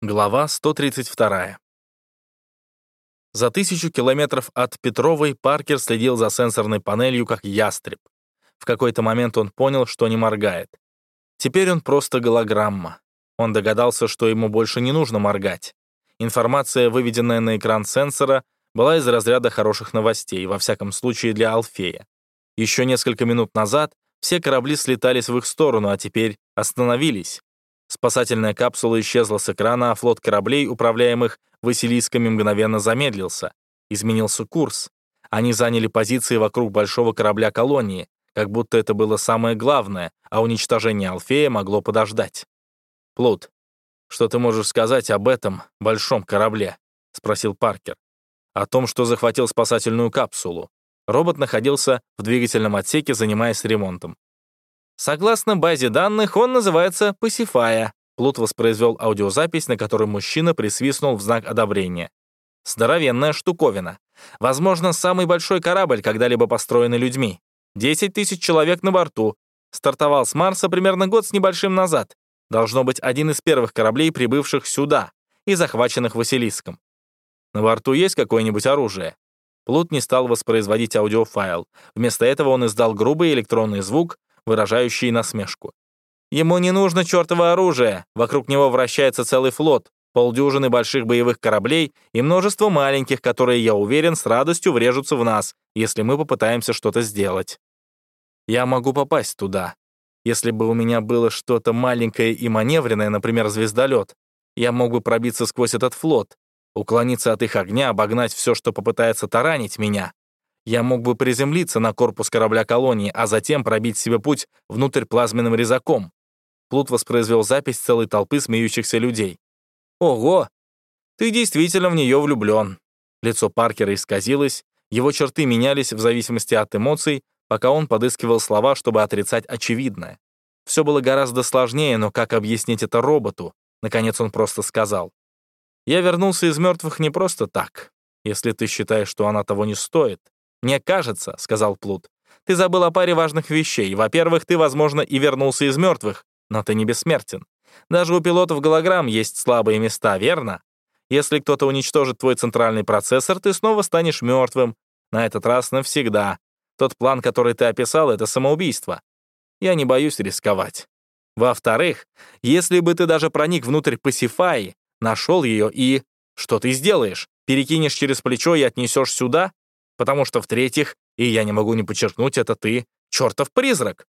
Глава 132. За тысячу километров от Петровой Паркер следил за сенсорной панелью, как ястреб. В какой-то момент он понял, что не моргает. Теперь он просто голограмма. Он догадался, что ему больше не нужно моргать. Информация, выведенная на экран сенсора, была из разряда хороших новостей, во всяком случае для Алфея. Еще несколько минут назад все корабли слетались в их сторону, а теперь остановились. Спасательная капсула исчезла с экрана, а флот кораблей, управляемых Василисками, мгновенно замедлился. Изменился курс. Они заняли позиции вокруг большого корабля колонии, как будто это было самое главное, а уничтожение Алфея могло подождать. «Плут, что ты можешь сказать об этом большом корабле?» — спросил Паркер. «О том, что захватил спасательную капсулу». Робот находился в двигательном отсеке, занимаясь ремонтом. Согласно базе данных, он называется Пасифая. Плут воспроизвел аудиозапись, на которой мужчина присвистнул в знак одобрения. Здоровенная штуковина. Возможно, самый большой корабль, когда-либо построенный людьми. 10 тысяч человек на борту. Стартовал с Марса примерно год с небольшим назад. Должно быть один из первых кораблей, прибывших сюда и захваченных Василиском. На борту есть какое-нибудь оружие? Плут не стал воспроизводить аудиофайл. Вместо этого он издал грубый электронный звук, выражающий насмешку. Ему не нужно чертово оружие, вокруг него вращается целый флот, полдюжины больших боевых кораблей и множество маленьких, которые, я уверен, с радостью врежутся в нас, если мы попытаемся что-то сделать. Я могу попасть туда. Если бы у меня было что-то маленькое и маневренное, например, звездолет, я мог бы пробиться сквозь этот флот, уклониться от их огня, обогнать все, что попытается таранить меня. Я мог бы приземлиться на корпус корабля колонии, а затем пробить себе путь внутрь плазменным резаком. Плут воспроизвел запись целой толпы смеющихся людей. «Ого! Ты действительно в нее влюблен!» Лицо Паркера исказилось, его черты менялись в зависимости от эмоций, пока он подыскивал слова, чтобы отрицать очевидное. Все было гораздо сложнее, но как объяснить это роботу? Наконец он просто сказал. «Я вернулся из мертвых не просто так. Если ты считаешь, что она того не стоит, «Мне кажется», — сказал Плут, — «ты забыл о паре важных вещей. Во-первых, ты, возможно, и вернулся из мертвых, но ты не бессмертен. Даже у пилотов голограмм есть слабые места, верно? Если кто-то уничтожит твой центральный процессор, ты снова станешь мертвым. На этот раз навсегда. Тот план, который ты описал, — это самоубийство. Я не боюсь рисковать. Во-вторых, если бы ты даже проник внутрь Пасифаи, нашел ее и... Что ты сделаешь? Перекинешь через плечо и отнесешь сюда? Потому что, в-третьих, и я не могу не подчеркнуть, это ты, чертов призрак.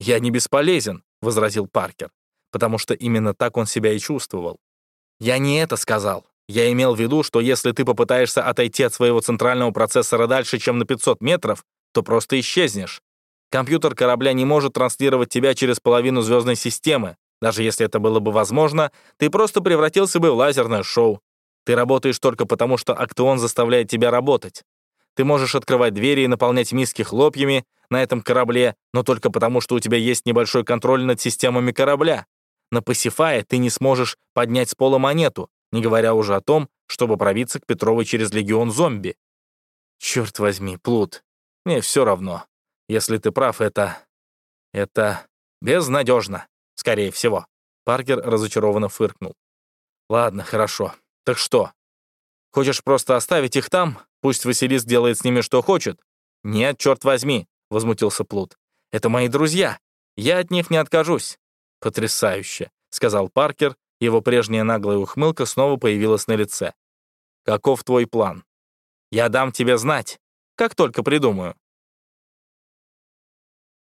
«Я не бесполезен», — возразил Паркер, потому что именно так он себя и чувствовал. «Я не это сказал. Я имел в виду, что если ты попытаешься отойти от своего центрального процессора дальше, чем на 500 метров, то просто исчезнешь. Компьютер корабля не может транслировать тебя через половину звездной системы. Даже если это было бы возможно, ты просто превратился бы в лазерное шоу. Ты работаешь только потому, что Актеон заставляет тебя работать. Ты можешь открывать двери и наполнять миски хлопьями на этом корабле, но только потому, что у тебя есть небольшой контроль над системами корабля. На Пасифае ты не сможешь поднять с пола монету, не говоря уже о том, чтобы пробиться к Петровой через легион зомби. Черт возьми, Плут, мне все равно. Если ты прав, это... это безнадежно, скорее всего. Паркер разочарованно фыркнул. Ладно, хорошо. Так что? Хочешь просто оставить их там? Пусть Василис делает с ними что хочет». «Нет, черт возьми», — возмутился Плут. «Это мои друзья. Я от них не откажусь». «Потрясающе», — сказал Паркер. Его прежняя наглая ухмылка снова появилась на лице. «Каков твой план?» «Я дам тебе знать, как только придумаю».